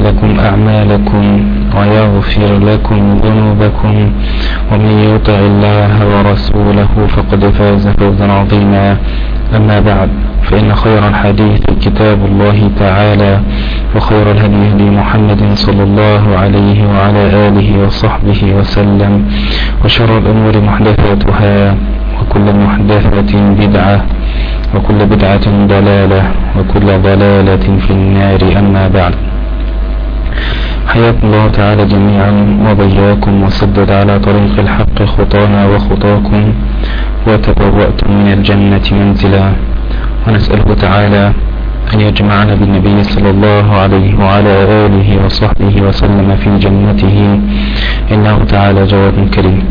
لكم أعمالكم ويغفر لكم ذنوبكم ومن يطع الله ورسوله فقد فاز فوزا عظيما. أما بعد فإن خير الحديث كتاب الله تعالى وخير الهدي هدي محمد صلى الله عليه وعلى آله وصحبه وسلم وشر الأمور محدثاتها وكل محدثة بدعة وكل بدعة ضلالة وكل ضلالة في النار. أما بعد حياكم الله تعالى جميعا وبياكم وسدد على طريق الحق خطانا وخطاكم وتبوأتم من الجنة منزلا. ونسأله تعالى أن يجمعنا بالنبي صلى الله عليه وعلى آله وصحبه وسلم في جنته. إنه تعالى جواد كريم.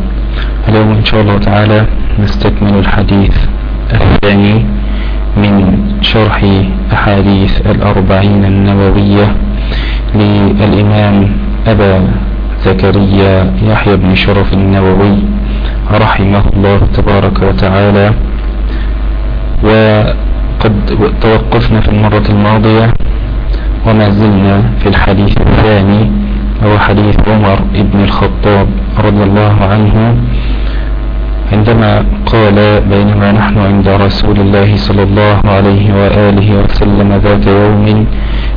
اليوم إن شاء الله تعالى نستكمل الحديث الثاني من شرح أحاديث الأربعين النووية. للإمام أبا زكريا يحيى بن شرف النووي رحمه الله تبارك وتعالى. وقد توقفنا في المرة الماضية وما زلنا في الحديث الثاني وهو حديث عمر بن الخطاب رضي الله عنه عندما قال بينما نحن عند رسول الله صلى الله عليه وآله وسلم ذات يوم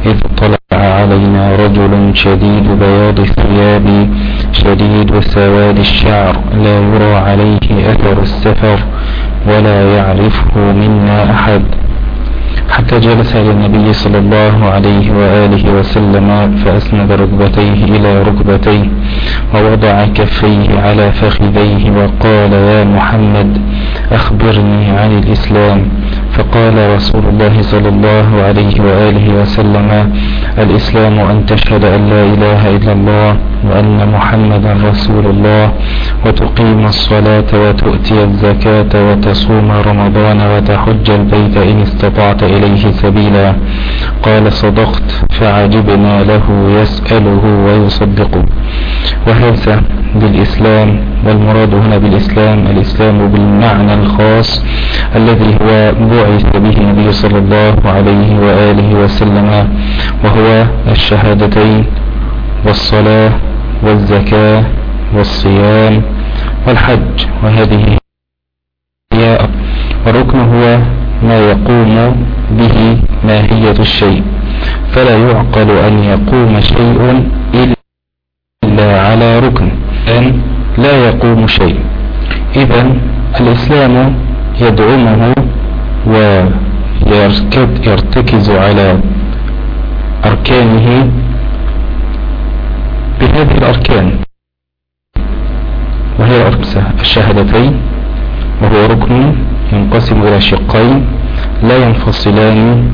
إذ طلع علينا رجل شديد بياض الثياب شديد سواد الشعر لا يرى عليه أثر السفر ولا يعرفه منا أحد. حتى جلس للنبي صلى الله عليه وآله وسلم فأسند ركبتيه إلى ركبتيه ووضع كفيه على فخذيه وقال يا محمد أخبرني عن الإسلام. فقال رسول الله صلى الله عليه وآله وسلم الإسلام أن تشهد أن لا إله إلا الله وأن محمدا رسول الله وتقيم الصلاة وتؤتي الزكاة وتصوم رمضان وتحج البيت إن استطعت إليه سبيلا. قال صدقت فعجبنا له يسأله ويصدقه. وهذا بالإسلام والمراد هنا بالإسلام الإسلام بالمعنى الخاص الذي هو بعث به النبي صلى الله عليه وآله وسلم وهو الشهادتين والصلاة والزكاة والصيام والحج وهذه هي والركن هو ما يقوم به ماهية الشيء فلا يعقل أن يقوم شيء إلا على ركن أن لا يقوم شيء. إذا الإسلام يدعمه ويرتكز على أركانه بهذه الأركان. وهي الشهادتين وهو ركن ينقسم إلى شقين لا ينفصلان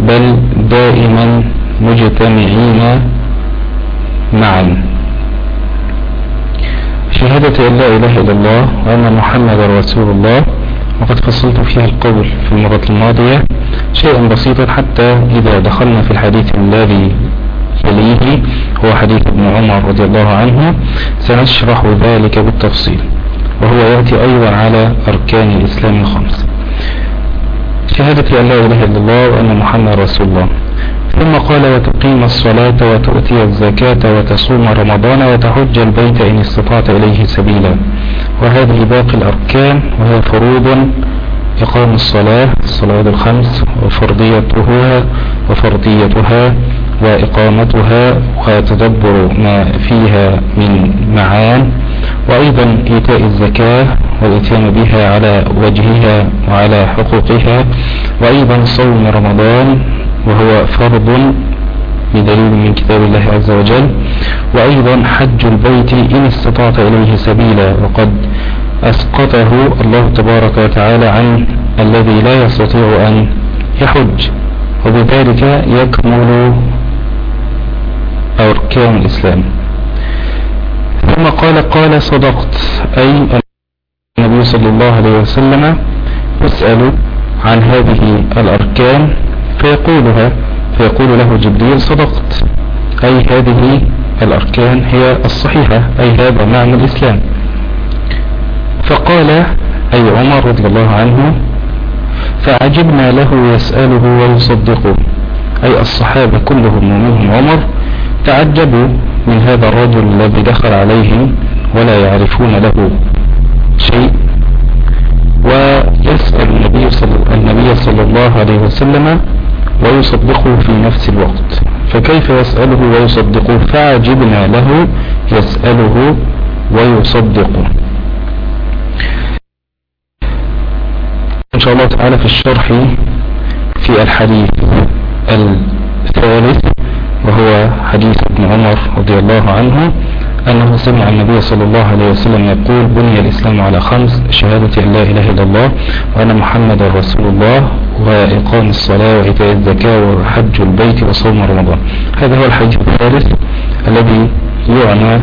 بل دائما مجتمعين معا. شهادة أن لا إله إلا الله وأن محمد رسول الله. وقد فصلت فيها القول في المرة الماضية شيئا بسيطا حتى إذا دخلنا في الحديث الذي يليه هو حديث ابن عمر رضي الله عنه. سنشرح ذلك بالتفصيل. وهو يأتي أيضا على أركان الإسلام الخمس. شهادة أن لا إله إلا الله وأن محمد رسول الله. ثم قال وتقيم الصلاة وتؤتي الزكاة وتصوم رمضان وتحج البيت إن استطعت إليه سبيلا. وهذه باقي الأركان وهي فروض إقام الصلاة الصلاة الخمس وفرضيتها وفرضيتها وإقامتها وتدبر ما فيها من معان وأيضا إيتاء الزكاة والإتيان بها على وجهها وعلى حقوقها وأيضا صوم رمضان وهو فرض بدليل من كتاب الله عز وجل. وأيضا حج البيت إن استطعت إليه سبيلا. وقد أسقطه الله تبارك وتعالى عن الذي لا يستطيع أن يحج. وبذلك يكمل أركان الإسلام. ثم قال قال صدقت. أي النبي صلى الله عليه وسلم يسأل عن هذه الأركان. فيقولها فيقول له جبريل صدقت. أي هذه الأركان هي الصحيحة أي هذا معنى الإسلام. فقال أي عمر رضي الله عنه فعجبنا له يسأله ويصدقه. أي الصحابة كلهم ومنهم عمر تعجبوا من هذا الرجل الذي دخل عليهم ولا يعرفون له شيء. ويسأل النبي صلى, النبي صلى الله عليه وسلم ويصدقه في نفس الوقت. فكيف يسأله ويصدقه فعجبنا له يسأله ويصدقه إن شاء الله تعالى في الشرح في الحديث الثالث وهو حديث ابن عمر رضي الله عنه. أنه سمع النبي صلى الله عليه وسلم يقول بني الإسلام على خمس شهادة أن لا إله إلا الله وأن محمد رسول الله وإقام الصلاة وإيتاء الزكاة وحج البيت وصوم رمضان. هذا هو الحديث الثالث الذي يعنى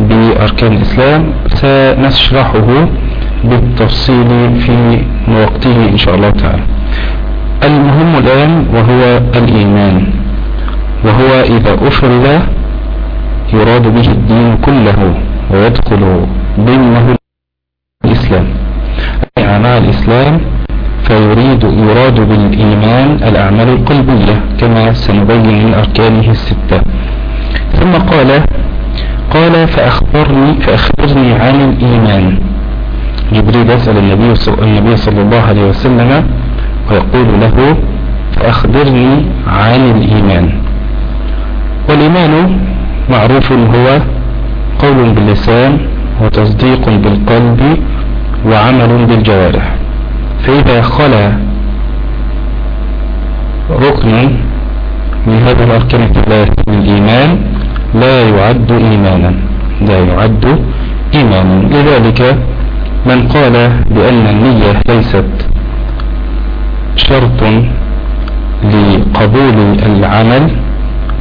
بأركان الإسلام. سنشرحه بالتفصيل في وقته إن شاء الله تعالى. المهم الآن وهو الإيمان وهو إذا أفرد يراد به الدين كله ويدخل ضمنه الإسلام. أعمال الإسلام فيريد يراد بالإيمان الأعمال القلبية كما سنبين من أركانه الستة. ثم قال قال فأخبرني, فأخبرني عن الإيمان. جبريل يسأل النبي النبي صلى الله عليه وسلم ويقول له فأخبرني عن الإيمان. والإيمان معروف هو قول باللسان وتصديق بالقلب وعمل بالجوارح. فإذا خلا ركن من هذه الأركان الثلاث من الإيمان لا يعد إيمانا. لا يعد إيمانا. لذلك من قال بأن النية ليست شرط لقبول العمل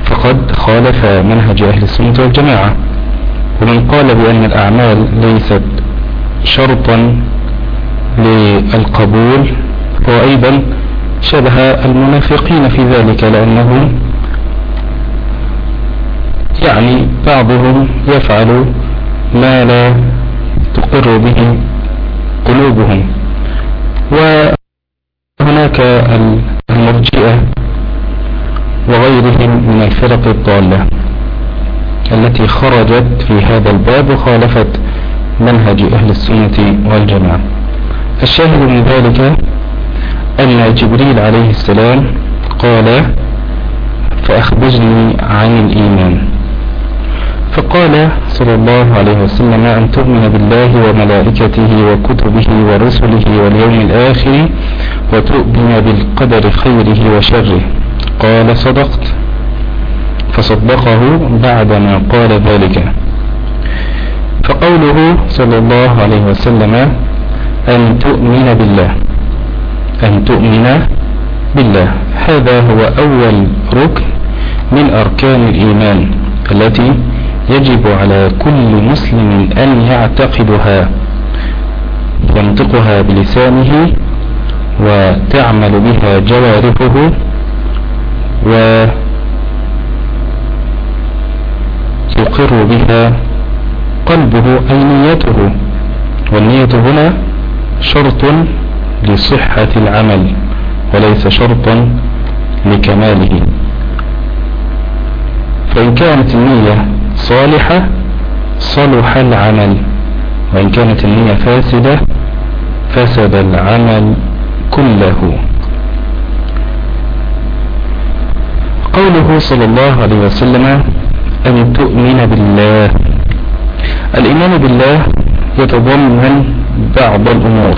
فقد خالف منهج أهل السنة والجماعة. ومن قال بأن الأعمال ليست شرطا للقبول هو أيضا شبه المنافقين في ذلك لأنهم يعني بعضهم يفعل ما لا تقر به قلوبهم. وهناك المرجئة وغيرهم من الفرق الضالة التي خرجت في هذا الباب وخالفت منهج أهل السنة والجماعة. الشاهد من ذلك أن جبريل عليه السلام قال فأخبرني عن الإيمان. فقال صلى الله عليه وسلم أن تؤمن بالله وملائكته وكتبه ورسله واليوم الآخر وتؤمن بالقدر خيره وشره. قال صدقت. فصدقه بعدما قال ذلك. فقوله صلى الله عليه وسلم أن تؤمن بالله. أن تؤمن بالله. هذا هو أول ركن من أركان الإيمان التي يجب على كل مسلم أن يعتقدها ينطقها بلسانه وتعمل بها جوارحه ويقر بها قلبه أي نيته والنية هنا شرط لصحة العمل وليس شرطا لكماله. فإن كانت النية صالحة صلح العمل وإن كانت النية فاسدة فسد العمل كله. قوله صلى الله عليه وسلم أن تؤمن بالله. الإيمان بالله يتضمن بعض الأمور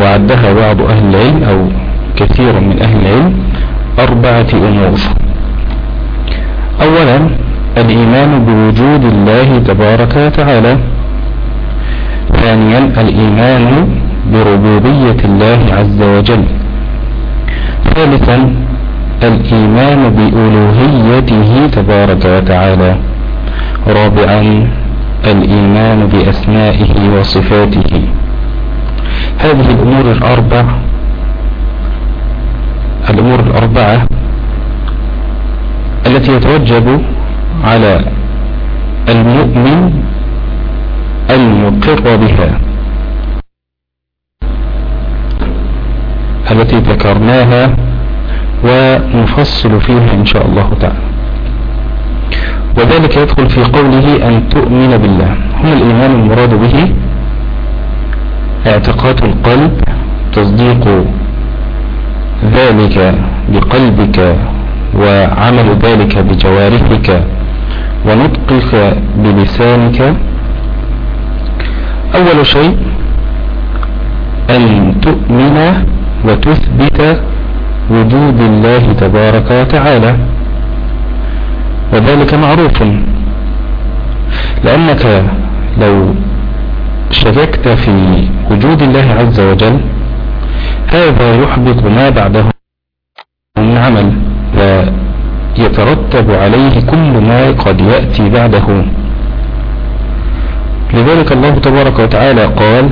وعدها بعض أهل العلم أو كثير من أهل العلم أربعة أمور. أولا الإيمان بوجود الله تبارك وتعالى. ثانيا الإيمان بربوبية الله عز وجل. ثالثا الإيمان بألوهيته تبارك وتعالى. رابعا الإيمان بأسمائه وصفاته. هذه الأمور الأربع الأمور الأربعة التي يتوجب على المؤمن المقر بها. التي ذكرناها ونفصل فيها إن شاء الله تعالى. وذلك يدخل في قوله أن تؤمن بالله. هنا الإيمان المراد به اعتقاد القلب تصديق ذلك بقلبك وعمل ذلك بجوارحك ونطقك بلسانك. أول شيء أن تؤمن وتثبت وجود الله تبارك وتعالى. وذلك معروف. لأنك لو شككت في وجود الله عز وجل هذا يحبط ما بعده من عمل ويترتب عليه كل ما قد يأتي بعده. لذلك الله تبارك وتعالى قال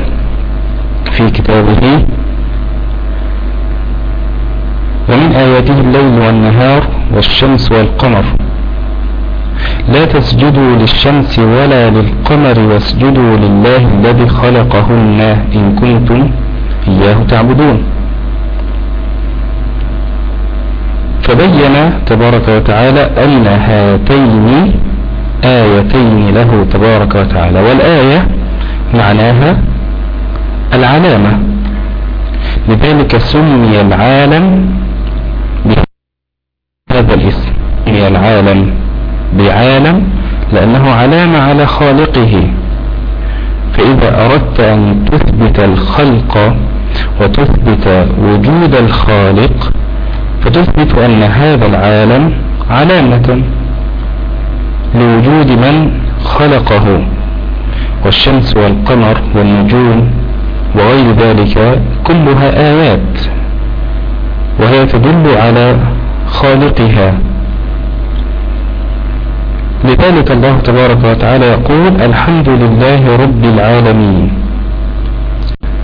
في كتابه ومن آياته الليل والنهار والشمس والقمر. لا تسجدوا للشمس ولا للقمر واسجدوا لله الذي خلقهن إن كنتم إياه تعبدون. فبين تبارك وتعالى أن هاتين آيتين له تبارك وتعالى والآية معناها العلامة. لذلك سمي العالم بهذا الاسم سمي العالم بعالم لأنه علامة على خالقه. فإذا أردت أن تثبت الخلق وتثبت وجود الخالق فتثبت أن هذا العالم علامة لوجود من خلقه والشمس والقمر والنجوم وغير ذلك كلها آيات وهي تدل على خالقها. لذلك الله تبارك وتعالى يقول الحمد لله رب العالمين.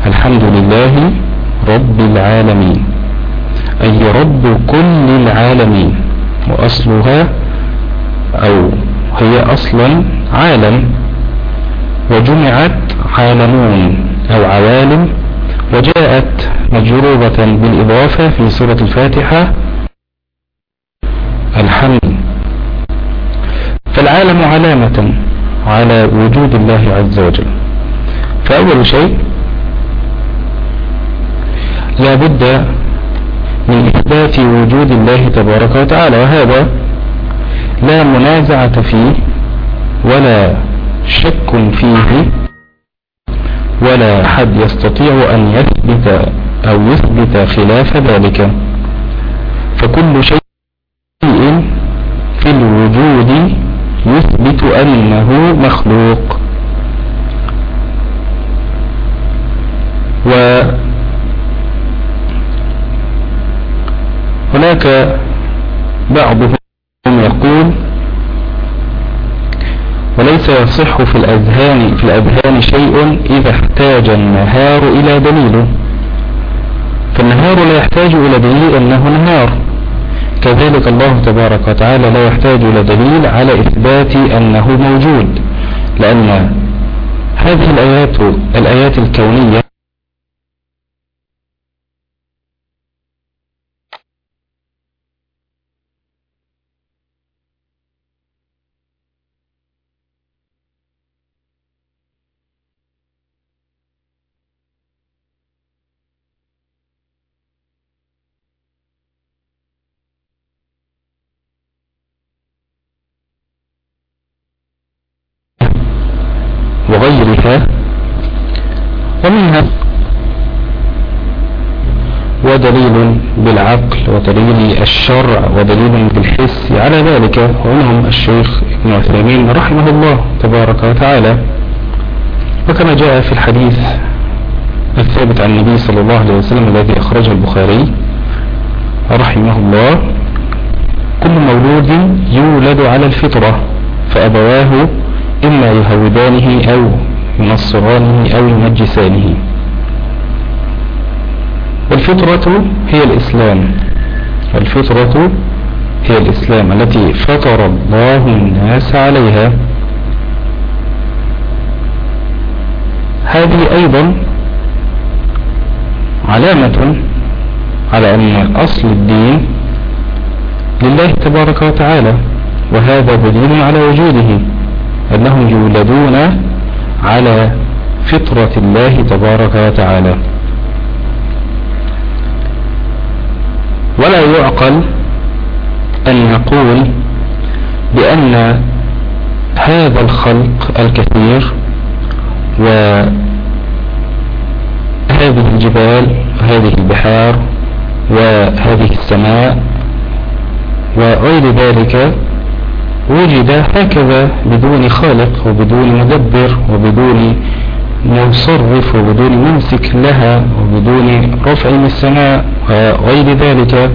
الحمد لله رب العالمين. أي رب كل العالمين. وأصلها أو هي أصلا عالم. وجمعت عالمون أو عوالم. وجاءت مجروبة بالإضافة في سورة الفاتحة. الحمد. فالعالم علامة على وجود الله عز وجل. فأول شيء لا بد من إثبات وجود الله تبارك وتعالى وهذا لا منازعة فيه ولا شك فيه ولا أحد يستطيع أن يثبت أو يثبت خلاف ذلك. فكل شيء في الوجود يثبت أنه مخلوق. وهناك بعضهم يقول وليس يصح في الأذهان في الأذهان شيء إذا احتاج النهار إلى دليل. فالنهار لا يحتاج إلى دليل أنه نهار. كذلك الله تبارك وتعالى لا يحتاج إلى دليل على إثبات أنه موجود لأن هذه الآيات الآيات الكونية ودليل بالعقل ودليل الشرع ودليل بالحس. على ذلك ومنهم الشيخ ابن عثيمين رحمه الله تبارك وتعالى. وكما جاء في الحديث الثابت عن النبي صلى الله عليه وسلم الذي أخرجه البخاري رحمه الله. كل مولود يولد على الفطرة فأبواه إما يهودانه أو ينصرانه أو يمجسانه والفطرة هي الإسلام. الفطرة هي الإسلام التي فطر الله الناس عليها. هذه أيضا علامة على أن أصل الدين لله تبارك وتعالى وهذا دليل على وجوده أنهم يولدون على فطرة الله تبارك وتعالى. ولا يعقل أن نقول بأن هذا الخلق الكثير وهذه الجبال وهذه البحار وهذه السماء وغير ذلك وجد هكذا بدون خالق وبدون مدبر وبدون مصرف وبدون ممسك لها وبدون رفع من السماء وغير ذلك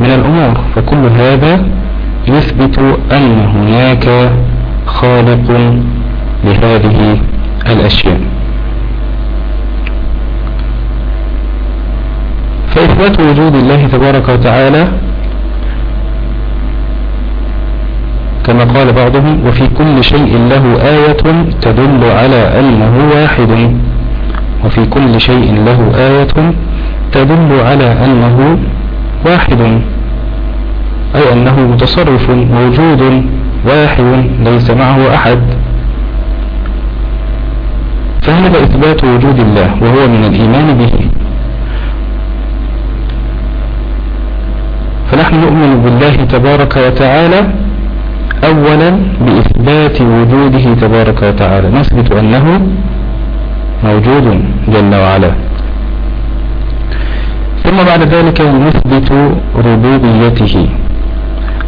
من الأمور فكل هذا يثبت أن هناك خالق لهذه الأشياء. فإثبات وجود الله تبارك وتعالى كما قال بعضهم وفي كل شيء له آية تدل على أنه واحد. وفي كل شيء له آية تدل على أنه واحد. أي أنه متصرف موجود واحد ليس معه أحد. فهذا إثبات وجود الله وهو من الإيمان به؟ فنحن نؤمن بالله تبارك وتعالى أولا بإثبات وجوده تبارك وتعالى. نثبت أنه موجود جل وعلا. ثم بعد ذلك نثبت ربوبيته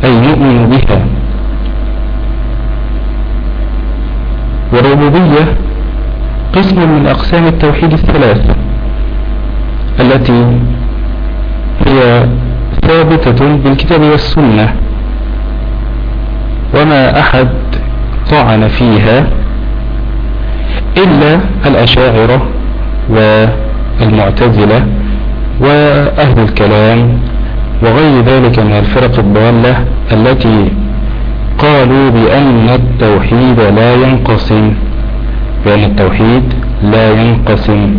أي نؤمن بها. والربوبية قسم من أقسام التوحيد الثلاثة التي هي ثابتة بالكتاب والسنة. وما أحد طعن فيها إلا الأشاعرة والمعتزلة وأهل الكلام وغير ذلك من الفرق الضالة التي قالوا بأن التوحيد لا ينقسم بأن التوحيد لا ينقسم.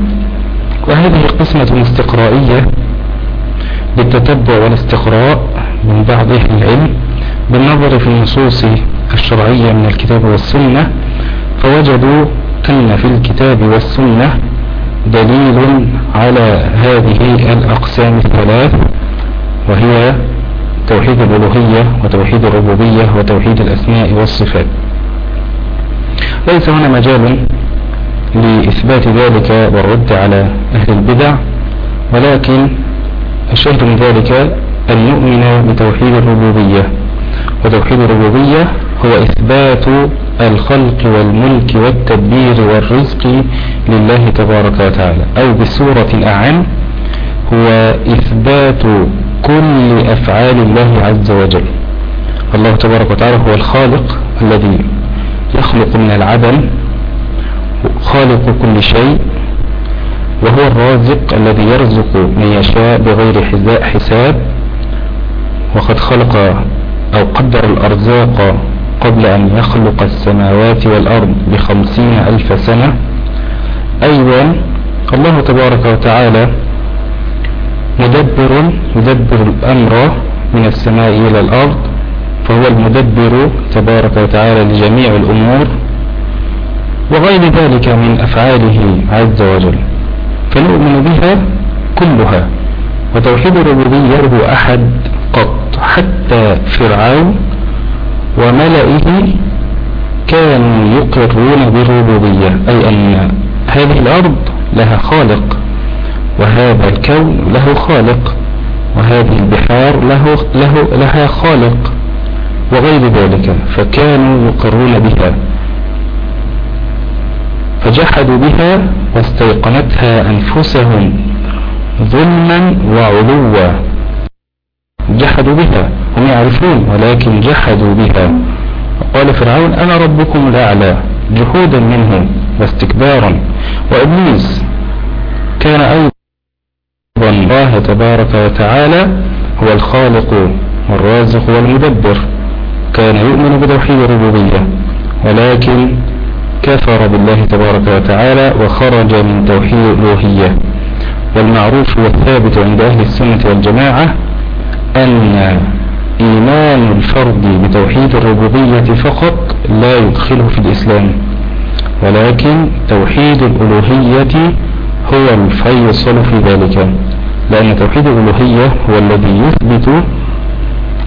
وهذه قسمة استقرائية بالتتبع والاستقراء. بالنظر في النصوص الشرعية من الكتاب والسنة فوجدوا أن في الكتاب والسنة دليل على هذه الأقسام الثلاث وهي توحيد الألوهية وتوحيد الربوبية وتوحيد الأسماء والصفات. ليس هنا مجال لإثبات ذلك والرد على أهل البدع ولكن الشرط من ذلك أن نؤمن بتوحيد الربوبية. وتوحيد الربوبية هو إثبات الخلق والملك والتدبير والرزق لله تبارك وتعالى. أو بصورة أعم هو إثبات كل أفعال الله عز وجل. الله تبارك وتعالى هو الخالق الذي يخلق من العدم خالق كل شيء وهو الرازق الذي يرزق من يشاء بغير حساب. وقد خلق أو قدر الأرزاق قبل أن يخلق السماوات والأرض بخمسين ألف سنة. أيضا الله تبارك وتعالى مدبر يدبر الأمر من السماء إلى الأرض فهو المدبر تبارك وتعالى لجميع الأمور وغير ذلك من أفعاله عز وجل. فنؤمن بها كلها وتوحيد الربوبية هو أحد. حتى فرعون وملئه كانوا يقرون بالربوبية أي أن هذه الأرض لها خالق وهذا الكون له خالق وهذه البحار له, له لها خالق وغير ذلك فكانوا يقرون بها. فجحدوا بها واستيقنتها أنفسهم ظلما وعلوا. جحدوا بها هم يعرفون ولكن جحدوا بها. وقال فرعون أنا ربكم الأعلى جحودا منه واستكبارا. وإبليس كان أيضا الله تبارك وتعالى هو الخالق والرازق والمدبر. كان يؤمن بتوحيد الربوبية ولكن كفر بالله تبارك وتعالى وخرج من توحيد الألوهية. والمعروف والثابت عند أهل السنة والجماعة أن إيمان الفرد بتوحيد الربوبية فقط لا يدخله في الإسلام ولكن توحيد الألوهية هو الفيصل في ذلك لأن توحيد الألوهية هو الذي يثبت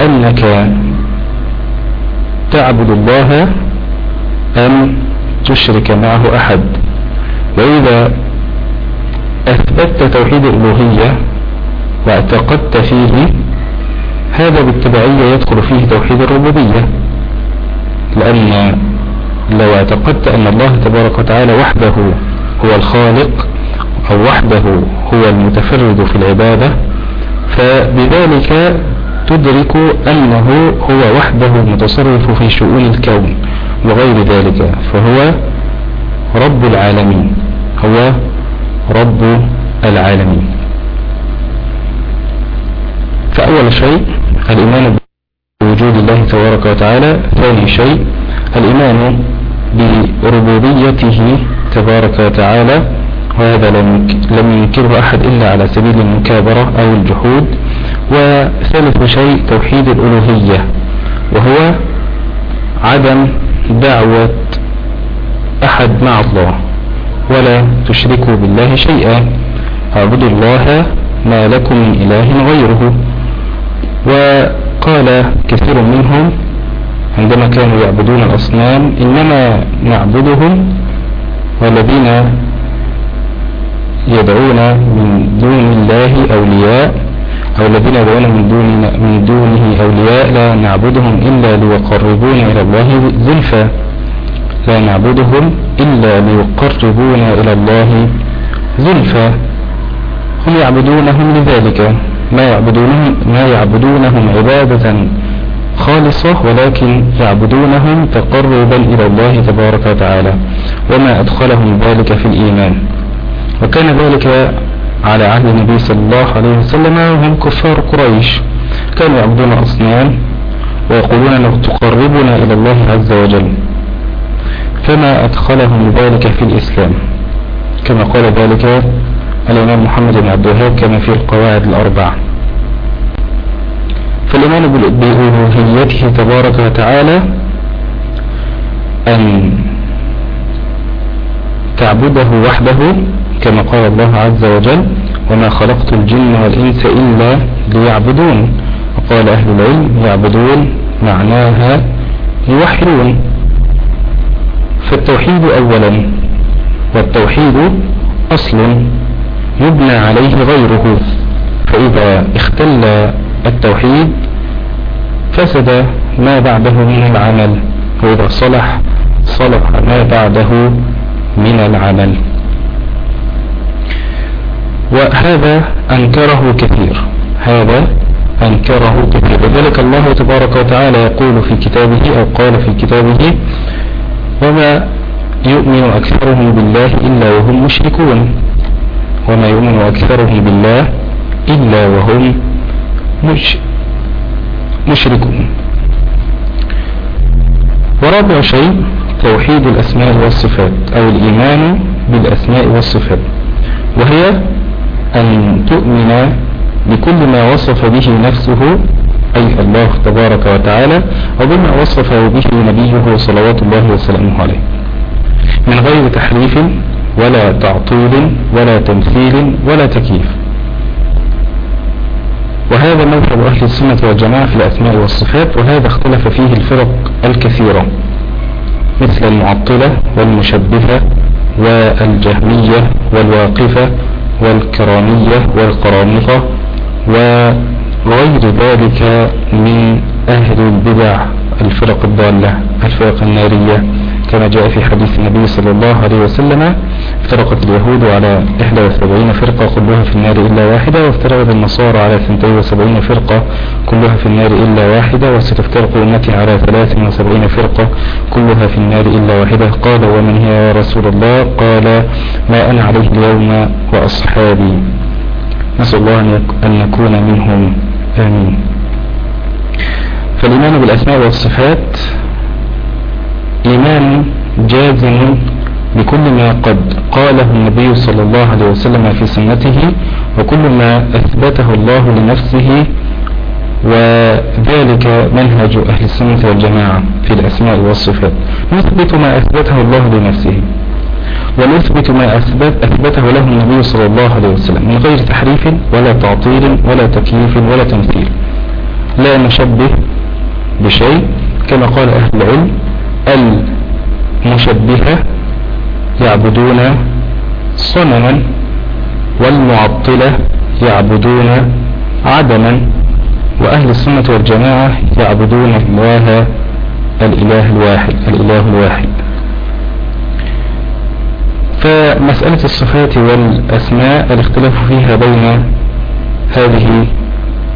أنك تعبد الله أم تشرك معه أحد. وإذا أثبتت توحيد الألوهية واعتقدت فيه هذا بالتبعية يدخل فيه توحيد الربوبية لأن لو اعتقدت أن الله تبارك وتعالى وحده هو الخالق أو وحده هو المتفرد في العبادة فبذلك تدرك أنه هو وحده المتصرف في شؤون الكون وغير ذلك فهو رب العالمين هو رب العالمين. فأول شيء الإيمان بوجود الله تبارك وتعالى. ثاني شيء الإيمان بربوبيته تبارك وتعالى. وهذا لم ينكره أحد إلا على سبيل المكابرة أو الجحود. وثالث شيء توحيد الألوهية وهو عدم دعوة أحد مع الله. ولا تشركوا بالله شيئا. اعبدوا الله ما لكم من إله غيره. وقال كثير منهم عندما كانوا يعبدون الأصنام إنما نعبدهم والذين يدعون من دون الله أولياء أو الذين يدعون من, دون من دونه أولياء لا نعبدهم إلا ليقربونا إلى الله زلفى. لا نعبدهم إلا ليقربونا إلى الله زلفى. هم يعبدونهم لذلك. ما يعبدونهم, ما يعبدونهم عبادة خالصة ولكن يعبدونهم تقربا إلى الله تبارك وتعالى وما أدخلهم ذلك في الإيمان. وكان ذلك على عهد النبي صلى الله عليه وسلم وهم كفار قريش. كانوا يعبدون أصنام ويقولون تقربنا إلى الله عز وجل فما أدخلهم ذلك في الإسلام. كما قال ذلك الإمام محمد بن عبد الوهاب كما في القواعد الأربع فالإيمان بألوهيته تبارك وتعالى أن تعبده وحده كما قال الله عز وجل وما خلقت الجن والإنس إلا ليعبدون وقال أهل العلم يعبدون معناها يوحدون فالتوحيد أولا والتوحيد أصل. يبنى عليه غيره. فإذا اختل التوحيد فسد ما بعده من العمل وإذا صلح صلح ما بعده من العمل. وهذا أنكره كثير. هذا أنكره كثير. وذلك الله تبارك وتعالى يقول في كتابه أو قال في كتابه وما يؤمن أكثرهم بالله إلا وهم مشركون. وما يؤمن أكثرهم بالله إلا وهم مش مشركون. ورابع شيء توحيد الأسماء والصفات أو الإيمان بالأسماء والصفات. وهي أن تؤمن بكل ما وصف به نفسه أي الله تبارك وتعالى وبما وصفه به نبيه صلوات الله وسلامه عليه. من غير تحريف ولا تعطيل ولا تمثيل ولا تكييف. وهذا مذهب أهل السنة والجماعة في الأسماء والصفات وهذا اختلف فيه الفرق الكثيرة مثل المعطلة والمشبهة والجهمية والواقفة والكرامية والقرامطة وغير ذلك من أهل البدع الفرق الضالة الفرق النارية كما جاء في حديث النبي صلى الله عليه وسلم افترقت اليهود على 71 فرقة كلها في النار إلا واحدة وافترقت النصارى على 72 فرقة كلها في النار إلا واحدة وستفترق أمتي على 73 فرقة كلها في النار إلا واحدة. قال ومن هي يا رسول الله؟ قال ما أنا عليه اليوم وأصحابي. نسأل الله أن نكون منهم. آمين. فالإيمان بالأسماء والصفات إيمان جازم بكل ما قد قاله النبي صلى الله عليه وسلم في سنته وكل ما أثبته الله لنفسه وذلك منهج أهل السنة والجماعة في الأسماء والصفات. نثبت ما أثبته الله لنفسه؟ ونثبت ما أثبت أثبته له النبي صلى الله عليه وسلم من غير تحريف ولا تعطيل ولا تكييف ولا تمثيل. لا نشبه بشيء كما قال أهل العلم المشبهة يعبدون صنما والمعطلة يعبدون عدما وأهل السنة والجماعة يعبدون الله الإله الواحد الإله الواحد. فمسألة الصفات والأسماء الاختلاف فيها بين هذه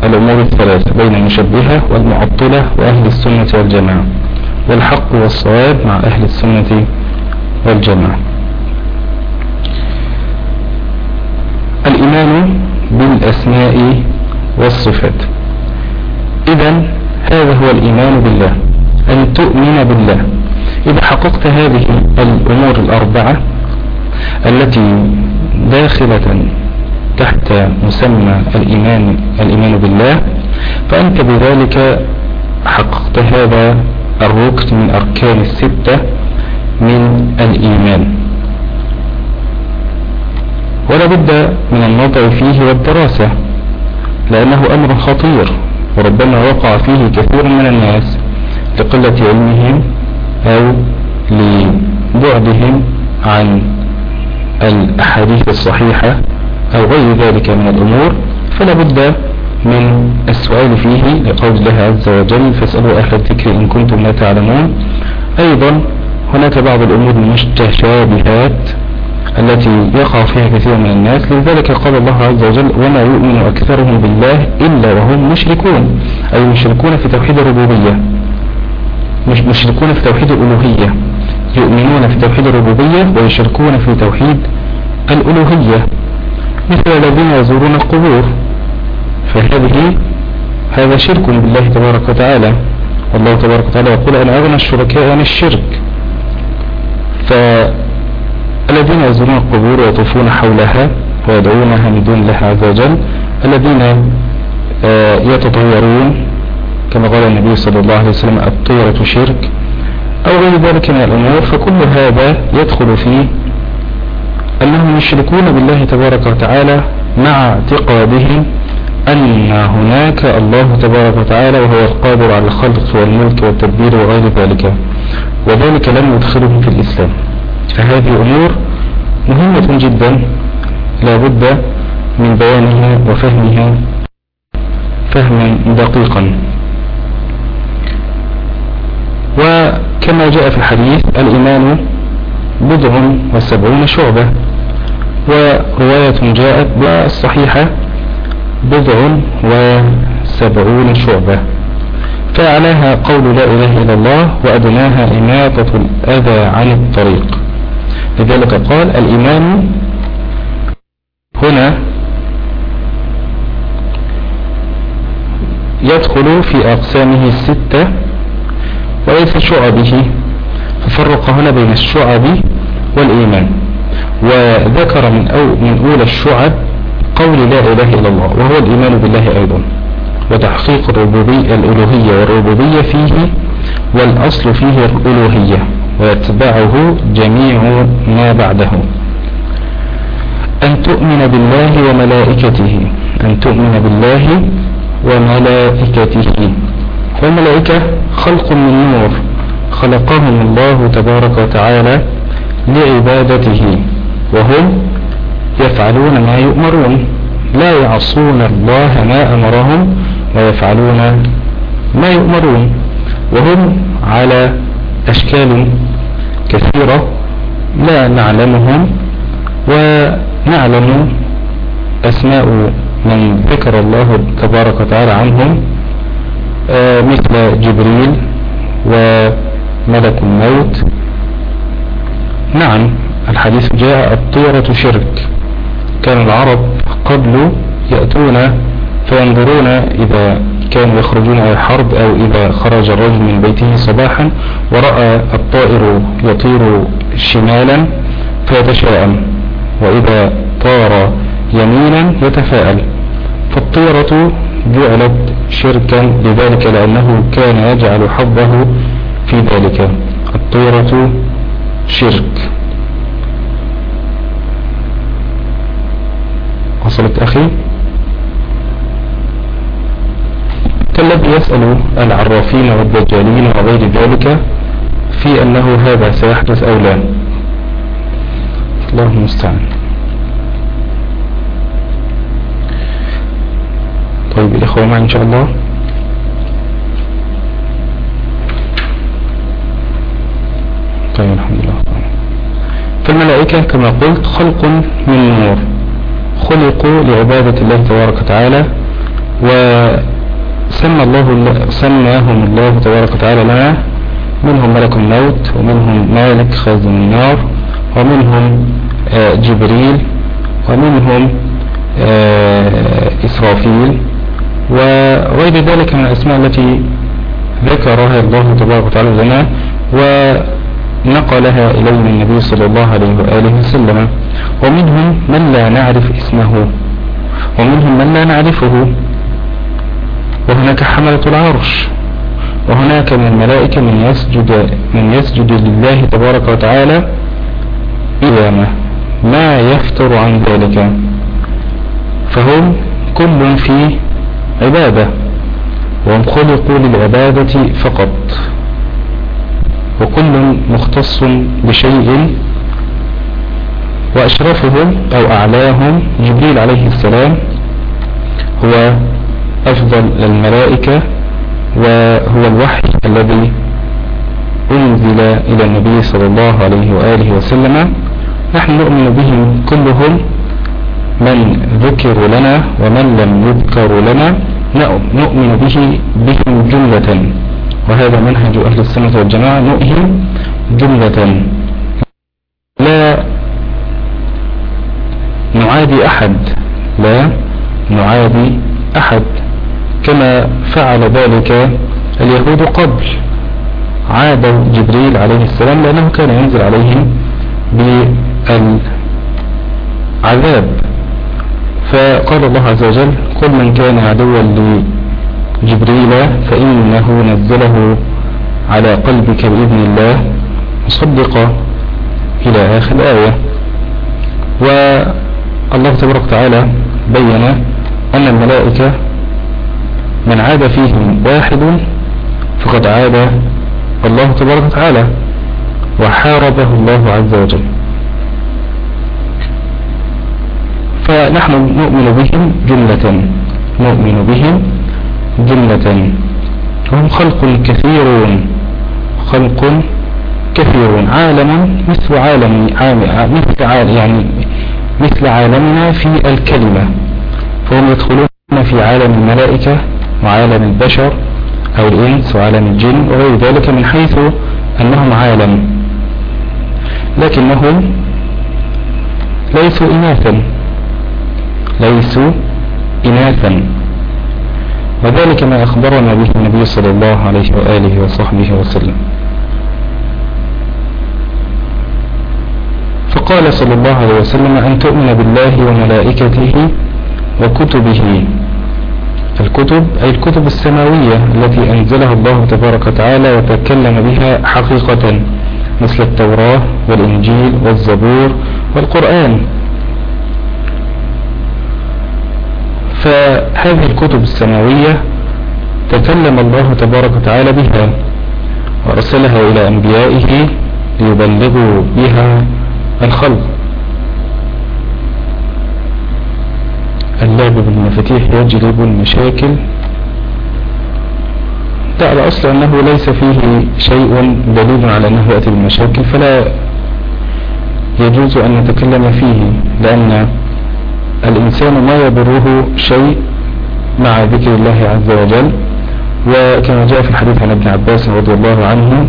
الأمور الثلاثة بين المشبهة والمعطلة وأهل السنة والجماعة والحق والصواب مع أهل السنة والجماعة. الإيمان بالأسماء والصفات. إذا هذا هو الإيمان بالله أن تؤمن بالله. إذا حققت هذه الأمور الأربعة التي داخلة تحت مسمى الإيمان, الإيمان بالله فأنت بذلك حققت هذا الركن من أركان الستة من الإيمان. ولا بد من النظر فيه والدراسة لأنه أمر خطير وربما وقع فيه كثير من الناس لقلة علمهم أو لبعدهم عن الأحاديث الصحيحة أو غير ذلك من الأمور فلا بد من السؤال فيه لقول الله عز وجل فاسألوا أهل الذكر إن كنتم لا تعلمون. أيضا هناك بعض الأمور المتشابهات التي يقع فيها كثير من الناس. لذلك قال الله عز وجل وما يؤمن أكثرهم بالله إلا وهم مشركون. أي مشركون في توحيد الربوبية. مش مشركون في توحيد الألوهية. يؤمنون في توحيد الربوبية ويشركون في توحيد الألوهية. مثل الذين يزورون القبور. فهذه هذا شرك بالله تبارك وتعالى. والله تبارك وتعالى يقول أنا أغنى الشركاء عن الشرك. فالذين يزورون القبور ويطوفون حولها ويدعونها من دون الله عز وجل الذين آه، يتطيرون كما قال النبي صلى الله عليه وسلم الطيرة شرك أو غير ذلك من الأمور فكل هذا يدخل فيه أنهم يشركون بالله تبارك وتعالى مع اعتقادهم أن هناك الله تبارك وتعالى وهو القادر على الخلق والملك والتدبير وغير ذلك وذلك لم يدخلهم في الإسلام. فهذه أمور مهمة جدا لا بد من بيانها وفهمها فهما دقيقا. وكما جاء في الحديث الإيمان بضع وسبعون شعبة ورواية جاءت بالصحيحة بضع وسبعون شعبة. فأعلاها قول لا إله إلا الله وأدناها إماتة الأذى عن الطريق. لذلك قال الإيمان هنا يدخل في أقسامه الستة وليس شعبه ففرق هنا بين الشعب والإيمان. وذكر من, أو من أولى الشعب قول لا إله إلا الله وهو الإيمان بالله أيضا. وتحقيق الربوبية الألوهية والربوبية فيه والأصل فيه الألوهية. ويتبعه جميع ما بعده. أن تؤمن بالله وملائكته. أن تؤمن بالله وملائكته. والملائكة خلق من نور. خلقهم الله تبارك وتعالى لعبادته. وهم يفعلون ما يؤمرون. لا يعصون الله ما أمرهم ويفعلون ما يؤمرون. وهم على أشكال كثيرة لا نعلمهم ونعلم أسماء من ذكر الله تبارك وتعالى عنهم آه، مثل جبريل وملك الموت. نعم الحديث جاء الطيرة شرك. كان العرب قبل يأتون فينظرون إذا كانوا يخرجون إلى الحرب أو إذا خرج الرجل من بيته صباحا ورأى الطائر يطير شمالا فيتشاءم وإذا طار يمينا يتفاءل. فالطيرة جعلت شركا لذلك لأنه كان يجعل حظه في ذلك. الطيرة شرك. وصلت أخي؟ كالذي يسأل العرافين والدجالين وغير ذلك في أنه هذا سيحدث أو لا. الله المستعان. طيب الإخوة معي إن شاء الله. طيب الحمد لله. فالملائكة كما قلت خلق من نور. خلقوا لعبادة الله تبارك وتعالى وسمى الله سماهم الله تبارك وتعالى لنا. منهم ملك الموت ومنهم مالك خازن النار ومنهم آه، جبريل ومنهم آه، إسرافيل. وغير ذلك من الأسماء التي ذكرها الله تبارك وتعالى لنا ونقلها إلينا النبي صلى الله عليه وآله وسلم. ومنهم من لا نعرف اسمه ومنهم من لا نعرفه. وهناك حملة العرش. وهناك من الملائكة من يسجد, من يسجد لله تبارك وتعالى قيامة. ما يفتر عن ذلك. فهم كل في عبادة وهم خلقوا للعبادة فقط. وكل مختص بشيء وأشرفهم أو أعلاهم جبريل عليه السلام هو أفضل الملائكة وهو الوحي الذي أنزل إلى النبي صلى الله عليه وآله وسلم. نحن نؤمن بهم كلهم. من ذكر لنا ومن لم يذكر لنا نؤمن به بهم جملة. وهذا منهج أهل السنة والجماعة. نؤمن جملة. لا نعادي أحد. لا نعادي أحد. كما فعل ذلك اليهود قبل. عادوا جبريل عليه السلام لأنه كان ينزل عليهم بالعذاب. فقال الله عز وجل كل من كان عدوا لجبريل فإنه نزله على قلبك بإذن الله مصدقا إلى آخر الآية الله تبارك وتعالى بين أن الملائكة من عاد فيهم واحد فقد عاد الله تبارك وتعالى وحاربه الله عز وجل. فنحن نؤمن بهم جملة نؤمن بهم جملة هم خلق كثيرون خلق كثيرون. عالم مثل عالم مثل عالم يعني مثل عالمنا في الكلمة. فهم يدخلون في عالم الملائكة وعالم البشر أو الإنس وعالم الجن وغير ذلك من حيث أنهم عالم. لكنهم ليسوا إناثا. ليسوا إناثا. وذلك ما أخبرنا به النبي صلى الله عليه وآله وصحبه وسلم. فقال صلى الله عليه وسلم أن تؤمن بالله وملائكته وكتبه الكتب أي الكتب السماوية التي أنزلها الله تبارك وتعالى وتكلم بها حقيقة مثل التوراة والإنجيل والزبور والقرآن. فهذه الكتب السماوية تكلم الله تبارك وتعالى بها وأرسلها إلى أنبيائه ليبلغوا بها الخلق. اللعب بالمفاتيح يجلب المشاكل. لا الأصل أنه ليس فيه شيء دليل على أنه يأتي بالمشاكل فلا يجوز أن نتكلم فيه لأن الإنسان ما يضره شيء مع ذكر الله عز وجل. وكما جاء في الحديث عن ابن عباس رضي الله عنه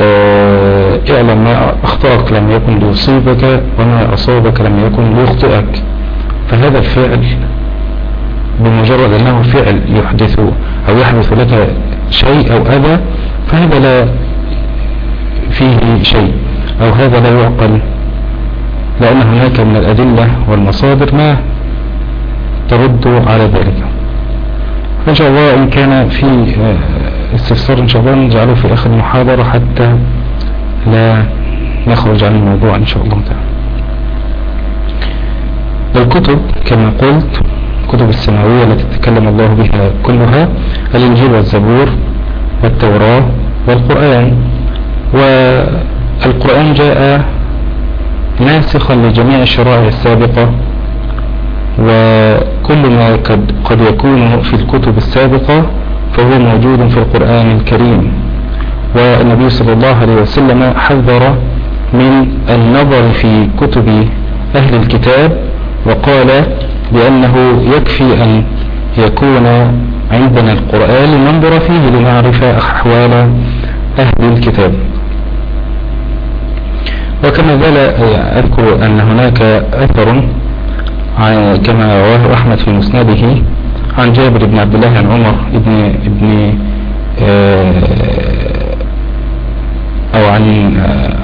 آه، اعلم ما أخطأك لم يكن ليصيبك وما أصابك لم يكن ليخطئك. فهذا الفعل بمجرد أنه فعل يحدث أو يحدث لك شيء أو أذى فهذا لا فيه شيء أو هذا لا يعقل لأن هناك من الأدلة والمصادر ما ترد على ذلك. فإن شاء الله إن كان في آه، استفسار إن شاء الله نجعله في آخر المحاضرة حتى لا نخرج عن الموضوع إن شاء الله تعالى. الكتب كما قلت الكتب السماوية التي تكلم الله بها كلها الإنجيل والزبور والتوراة والقرآن. والقرآن جاء ناسخا لجميع الشرائع السابقة وكل ما قد, قد يكون في الكتب السابقة فهو موجود في القرآن الكريم. والنبي صلى الله عليه وسلم حذر من النظر في كتب أهل الكتاب وقال بأنه يكفي أن يكون عندنا القرآن لننظر فيه لنعرف أحوال أهل الكتاب. وكما قال أذكر أن هناك أثر كما رواه أحمد في مسنده عن جابر بن عبد الله عن عمر ابن ابن آه، أو عن آه،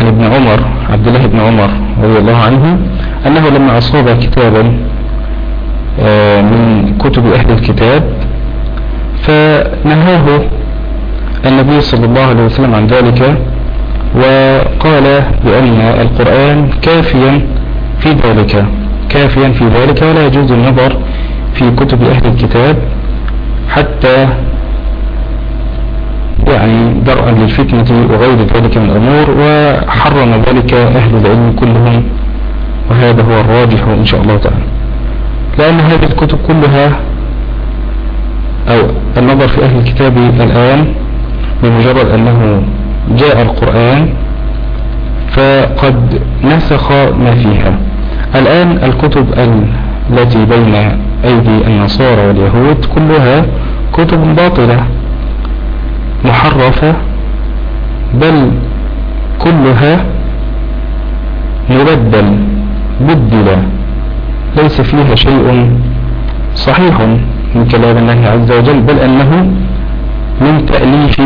عن ابن عمر عبد الله بن عمر رضي الله عنه أنه لما أصاب كتابا آه، من كتب أهل الكتاب فنهاه النبي صلى الله عليه وسلم عن ذلك وقال بأن القرآن كافيا في ذلك كافيا في ذلك ولا يجوز النظر في كتب أهل الكتاب حتى يعني درءا للفتنة وغير ذلك من الأمور وحرم ذلك أهل العلم كلهم. وهذا هو الراجح إن شاء الله تعالى. لأن هذه الكتب كلها أو النظر في أهل الكتاب الآن بمجرد أنه جاء القرآن فقد نسخ ما فيها. الآن الكتب التي بين أيدي النصارى واليهود كلها كتب باطلة محرفة بل كلها مبدل. بدل ليس فيها شيء صحيح من كلام الله عز وجل بل أنه من تأليف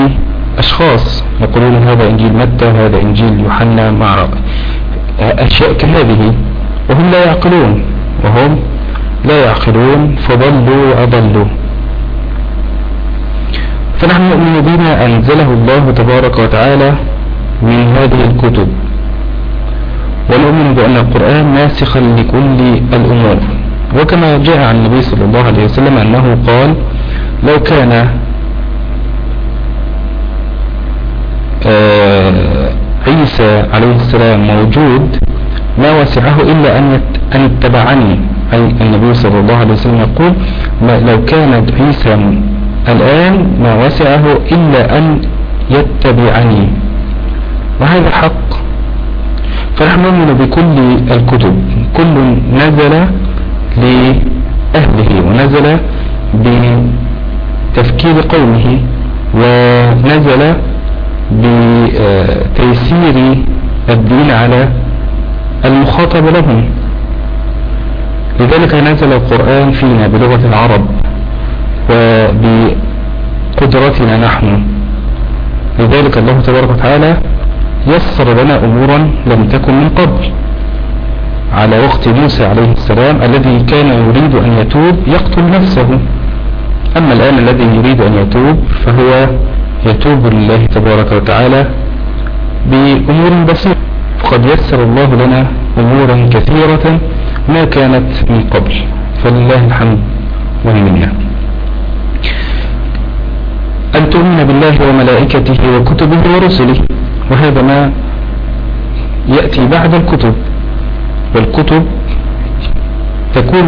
أشخاص يقولون هذا إنجيل متى هذا إنجيل يوحنا مع أشياء كهذه. وهم لا يعقلون وهم لا يعقلون فضلوا وأضلوا. فنحن نؤمن بما أنزله الله تبارك وتعالى من هذه الكتب. ونؤمن بأن القرآن ناسخا لكل الأمور. وكما جاء عن النبي صلى الله عليه وسلم أنه قال لو كان آه، عيسى عليه السلام موجود ما وسعه إلا أن أن اتبعني أي النبي صلى الله عليه وسلم يقول لو كان عيسى الآن ما وسعه إلا أن يتبعني. وهذا حق. فنحن نؤمن بكل الكتب. كل نزل لأهله ونزل بتفكير قومه ونزل بتيسير الدين على المخاطب لهم. لذلك نزل القرآن فينا بلغة العرب وبقدرتنا نحن. لذلك الله تبارك وتعالى يسر لنا أمورا لم تكن من قبل. على وقت موسى عليه السلام الذي كان يريد أن يتوب يقتل نفسه. أما الآن الذي يريد أن يتوب فهو يتوب لله تبارك وتعالى بأمور بسيطة. فقد يسر الله لنا أمورا كثيرة ما كانت من قبل. فلله الحمد والمنة أن تؤمن بالله وملائكته وكتبه ورسله. وهذا ما يأتي بعد الكتب. والكتب تكون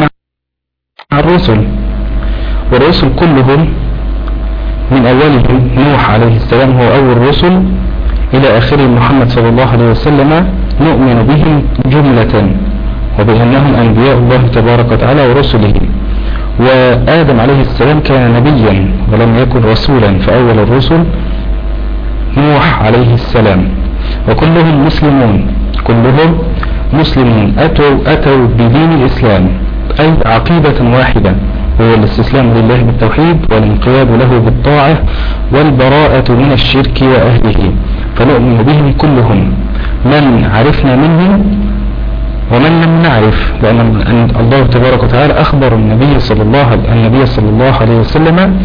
مع الرسل. والرسل كلهم من أولهم نوح عليه السلام هو أول رسل إلى آخر محمد صلى الله عليه وسلم نؤمن بهم جملة وبأنهم أنبياء الله تبارك وتعالى ورسله. وآدم عليه السلام كان نبيا ولم يكن رسولا فأول الرسل نوح عليه السلام. وكلهم مسلمون كلهم مسلمون أتوا, أتوا بدين الإسلام أي عقيدة واحدة هو الاستسلام لله بالتوحيد والانقياد له بالطاعة والبراءة من الشرك وأهله. فنؤمن بهم كلهم. من عرفنا منهم؟ ومن لم نعرف لأن الله تبارك وتعالى أخبر النبي صلى الله النبي صلى الله عليه وسلم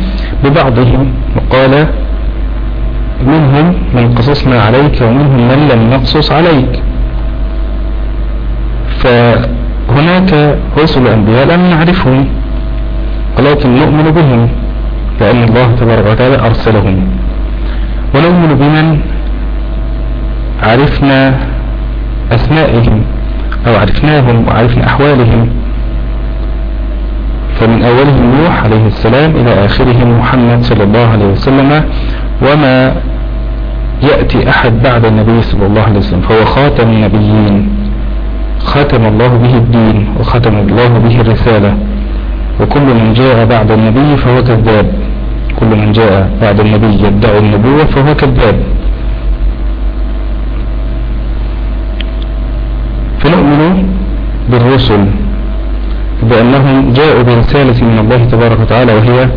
ببعضهم وقال منهم من قصصنا عليك ومنهم من لم نقصص عليك. فهناك رسل الأنبياء لم نعرفهم ولكن نؤمن بهم لأن الله تبارك وتعالى أرسلهم. ونؤمن بمن؟ عرفنا أسمائهم. أو عرفناهم وعرفنا أحوالهم. فمن أولهم نوح عليه السلام إلى آخرهم محمد صلى الله عليه وسلم وما يأتي أحد بعد النبي صلى الله عليه وسلم فهو خاتم النبيين. ختم الله به الدين وختم الله به الرسالة. وكل من جاء بعد النبي فهو كذاب. كل من جاء بعد النبي يدعي النبوة فهو كذاب. فنؤمن بالرسل بأنهم جاءوا برسالة من الله تبارك وتعالى وهي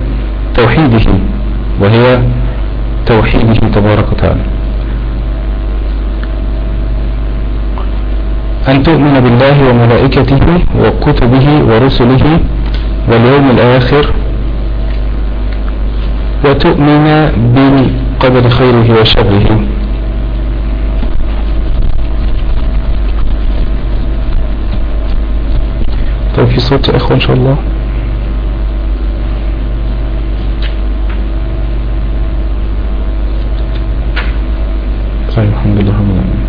توحيده وهي توحيده تبارك وتعالى. أن تؤمن بالله وملائكته وكتبه ورسله واليوم الآخر وتؤمن بالقدر خيره وشره. طيب في صوت يا إخوة إن شاء الله. طيب الحمد لله رب العالمين.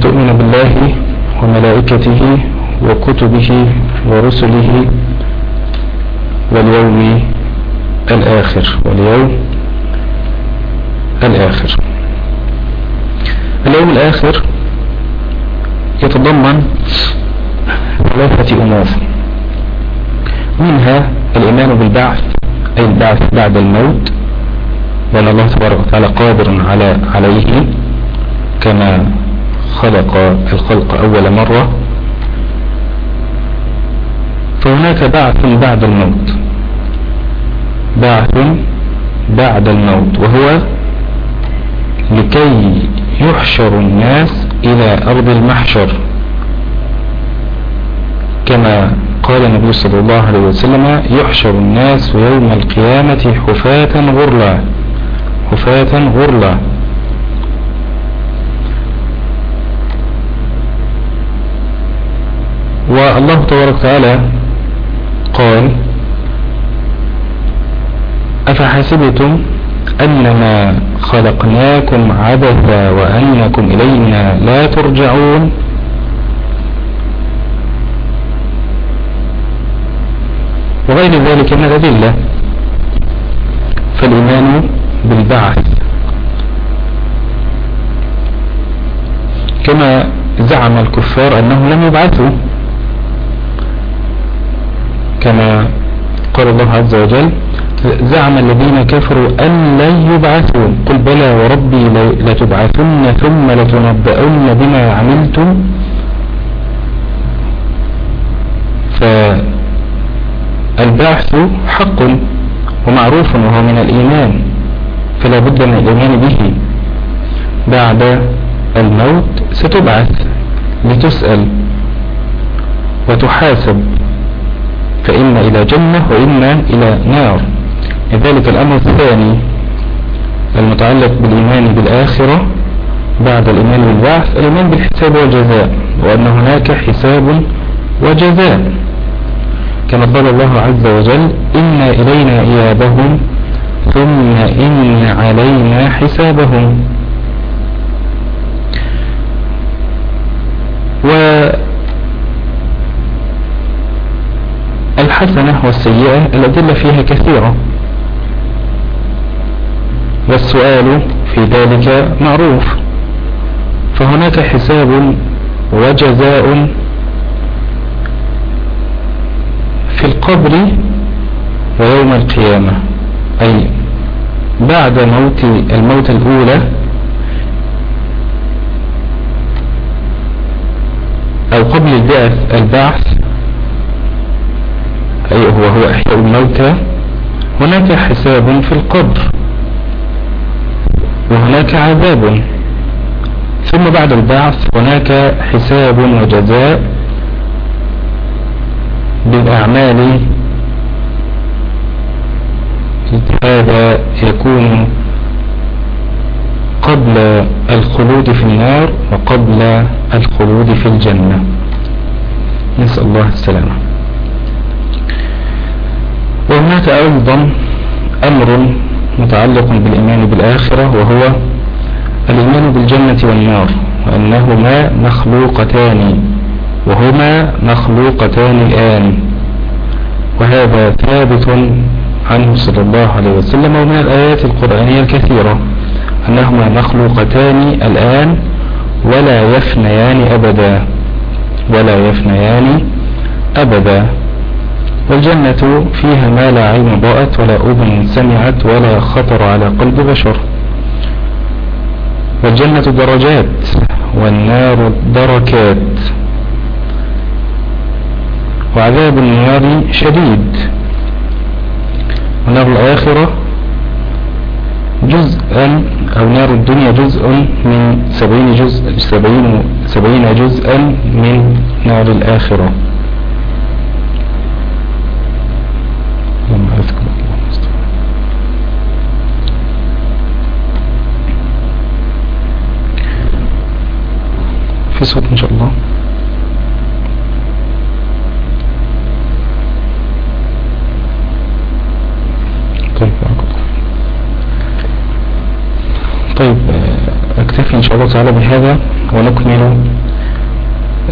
تؤمن بالله وملائكته وكتبه ورسله واليوم الآخر واليوم الآخر. اليوم الآخر يتضمن ثلاثة أمور. منها الإيمان بالبعث أي البعث بعد الموت وأن الله تبارك وتعالى قادر على عليه كما خلق الخلق أول مرة. فهناك بعث بعد الموت. بعث بعد الموت وهو لكي يحشر الناس إلى أرض المحشر كما قال النبي صلى الله عليه وسلم يحشر الناس يوم القيامة حفاة غرلا حفاة غرلا. والله تبارك وتعالى قال أفحسبتم أنما خلقناكم عبثا وأنكم إلينا لا ترجعون. وغير ذلك من الأدلة فالإيمان بالبعث. كما زعم الكفار أنهم لم يبعثوا. كما قال الله عز وجل زعم الذين كفروا أن لن يبعثوا قل بلى وربي لتبعثن ثم لتنبؤن بما عملتم. فالبعث حق ومعروف وهو من الإيمان فلا بد من الإيمان به. بعد الموت ستبعث لتسأل وتحاسب فإما إلى جنة وإما إلى نار. كذلك الأمر الثاني المتعلق بالإيمان بالآخرة بعد الإيمان بالبعث الإيمان بالحساب والجزاء وأن هناك حساب وجزاء. كما قال الله عز وجل إنا إلينا إيابهم ثم إن علينا حسابهم. و الحسنة والسيئة الأدلة فيها كثيرة. والسؤال في ذلك معروف. فهناك حساب وجزاء في القبر ويوم القيامة. أي بعد موت الموت الأولى أو قبل البعث البعث أي هو هو إحياء الموتى هناك حساب في القبر. وهناك عذاب. ثم بعد البعث هناك حساب وجزاء بالأعمال. هذا يكون قبل الخلود في النار وقبل الخلود في الجنة. نسأل الله السلامة. وهناك أيضا أمر متعلق بالإيمان بالآخرة وهو الإيمان بالجنة والنار وأنهما مخلوقتان وهما مخلوقتان الآن. وهذا ثابت عنه صلى الله عليه وسلم ومن الآيات القرآنية الكثيرة أنهما مخلوقتان الآن ولا يفنيان أبدا ولا يفنيان أبدا. والجنة فيها ما لا عين ضاءت ولا أذن سمعت ولا خطر على قلب بشر. والجنة درجات والنار دركات. وعذاب النار شديد. ونار الآخرة جزءا أو نار الدنيا جزء من سبعين جزء سبعين, سبعين جزءا من نار الآخرة. في إن شاء الله. طيب طيب آه، أكتفي إن شاء الله تعالى بهذا ونكمل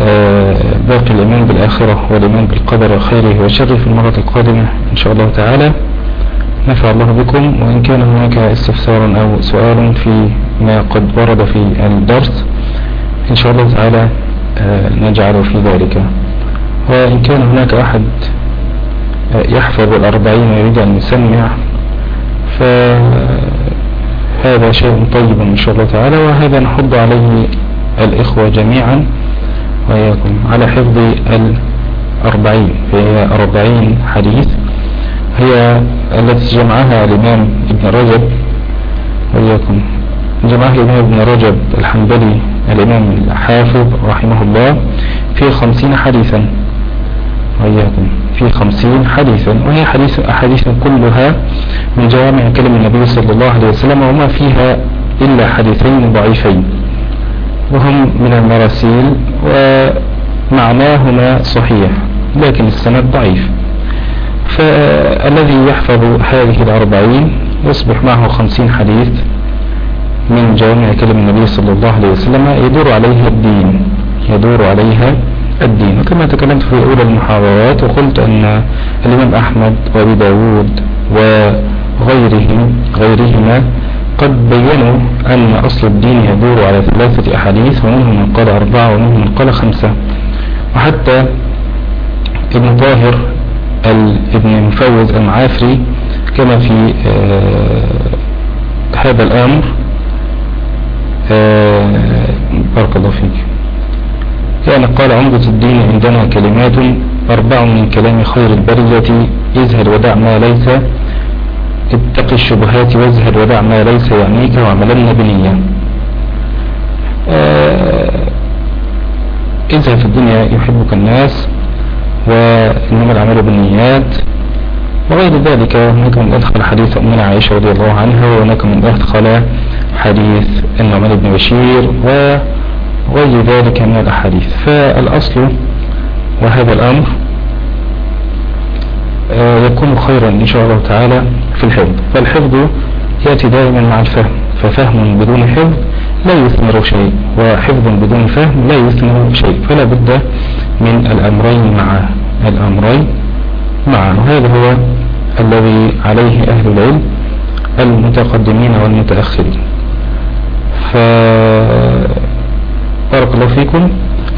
آه، باقي الإيمان بالآخرة والإيمان بالقدر خيره وشره في المرة القادمة إن شاء الله تعالى. نفع الله بكم وإن كان هناك استفسار أو سؤال في ما قد ورد في الدرس إن شاء الله تعالى آه، نجعل في ذلك. وإن كان هناك أحد يحفظ الأربعين ويريد أن يسمع فهذا شيء طيب إن شاء الله تعالى وهذا نحض عليه الإخوة جميعا وإياكم على حفظ الأربعين. فهي أربعين حديث هي التي جمعها الإمام ابن رجب وإياكم. جمعها الإمام ابن رجب الحنبلي الإمام الحافظ رحمه الله في خمسين حديثا. وإياكم. في خمسين حديثا. وهي حديث أحاديث كلها من جوامع كلم النبي صلى الله عليه وسلم وما فيها إلا حديثين ضعيفين. وهم من المراسيل ومعناهما صحيح لكن السند ضعيف. فالذي يحفظ هذه الأربعين يصبح معه خمسين حديث من جوامع كلم النبي صلى الله عليه وسلم يدور عليها الدين يدور عليها الدين. وكما تكلمت في أولى المحاضرات وقلت أن الإمام أحمد وأبي داود وغيرهم غيرهما قد بينوا أن أصل الدين يدور على ثلاثة أحاديث ومنهم من قال أربعة ومنهم من قال خمسة. وحتى ابن طاهر ابن مفوز المعافري كما في آه هذا الأمر بارك الله فيك. كان قال عمدة الدين عندنا كلمات أربع من كلام خير البرية ازهد ودع ما ليس اتق الشبهات وازهد ودع ما ليس يعنيك وعملن بنية. ازهد في الدنيا يحبك الناس وإنما العمل بالنيات. وغير ذلك هناك من أدخل حديث أمنا عائشة رضي الله عنها وهناك من أدخل حديث النعمان بن بشير و غير ذلك من الأحاديث. فالأصل وهذا الأمر آه، يكون خيرا إن شاء الله تعالى في الحفظ. فالحفظ يأتي دائما مع الفهم ففهم بدون حفظ لا يثمر شيء وحفظ بدون فهم لا يثمر شيء فلا بد من الأمرين مع الأمرين. معا وهذا هو الذي عليه أهل العلم المتقدمين والمتأخرين. فبارك الله فيكم.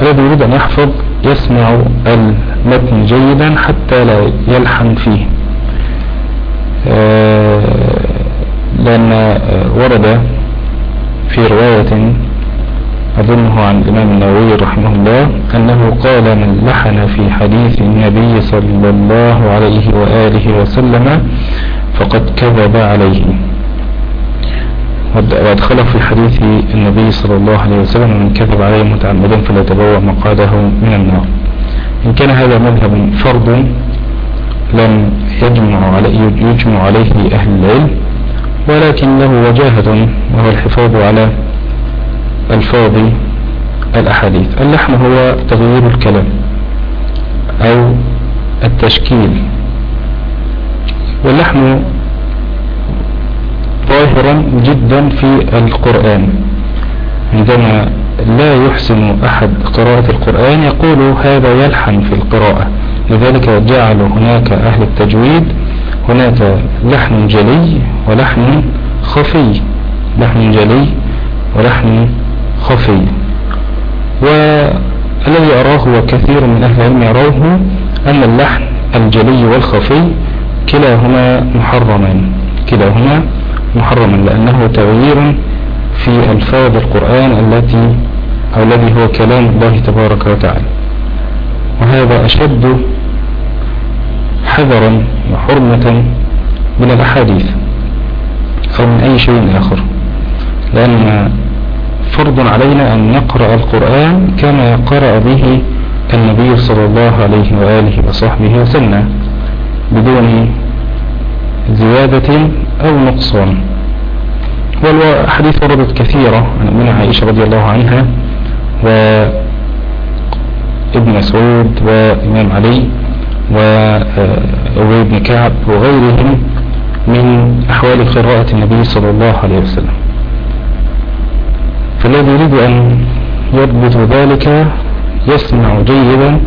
الذي يريد أن يحفظ يسمع المتن جيدا حتى لا يلحن فيه. آه، لأن ورد في رواية أظنه عن الإمام النووي رحمه الله أنه قال من لحن في حديث النبي صلى الله عليه وآله وسلم فقد كذب عليه. وأدخله في حديث النبي صلى الله عليه وسلم من كذب عليه متعمدا فليتبوأ مقاده من النار. إن كان هذا مذهب فرض لم يجمع عليه, يجمع عليه أهل العلم ولكن له وجاهة وهو الحفاظ على الفاظ الأحاديث. اللحن هو تغيير الكلام أو التشكيل. واللحن ظاهرا جدا في القرآن. عندما لا يحسن أحد قراءة القرآن يقول هذا يلحن في القراءة. لذلك جعل هناك أهل التجويد هناك لحن جلي ولحن خفي. لحن جلي ولحن خفي. والذي أراه وكثير من أهل العلم يروه أن اللحن الجلي والخفي كلاهما محرمان كلاهما محرما لأنه تغيير في ألفاظ القرآن التي أو الذي هو كلام الله تبارك وتعالى. وهذا أشد حذرا وحرمة من الأحاديث أو من أي شيء آخر لأن فرض علينا أن نقرأ القرآن كما قرأ به النبي صلى الله عليه وآله وصحبه وسلم بدون زيادة أو نقصان. والحديث وردت كثيرة من عائشة رضي الله عنها وابن مسعود وإمام علي وأبي بن كعب وغيرهم من أحوال قراءة النبي صلى الله عليه وسلم. فالذي يريد أن يضبط ذلك يسمع جيدا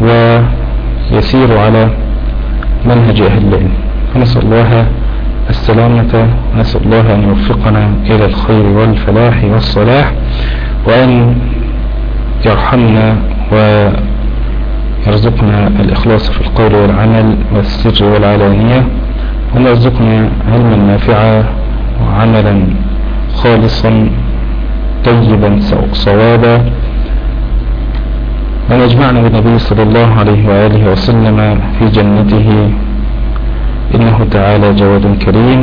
ويسير على منهج أهل العلم. فنسأل الله السلامة نسأل الله أن يوفقنا إلى الخير والفلاح والصلاح وأن يرحمنا ويرزقنا الإخلاص في القول والعمل والسر والعلانية وأن يرزقنا علما نافعا وعملا خالصا طيبا صوابا. أن يجمعنا بالنبي صلى الله عليه وآله وسلم في جنته. إنه تعالى جواد كريم.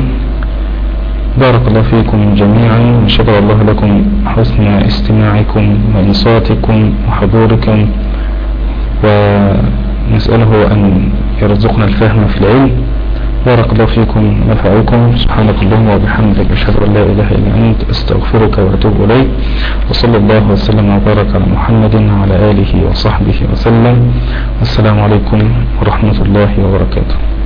بارك الله فيكم جميعا. وشكر الله لكم حسن استماعكم وإنصاتكم وحضوركم. ونسأله أن يرزقنا الفهم في العلم. بارك الله فيكم ونفعكم. سبحانك اللهم وبحمدك أشهد أن لا إله إلا أنت أستغفرك وأتوب إليك. وصلى الله وسلم وبارك على محمد وعلى آله وصحبه وسلم. والسلام عليكم ورحمة الله وبركاته.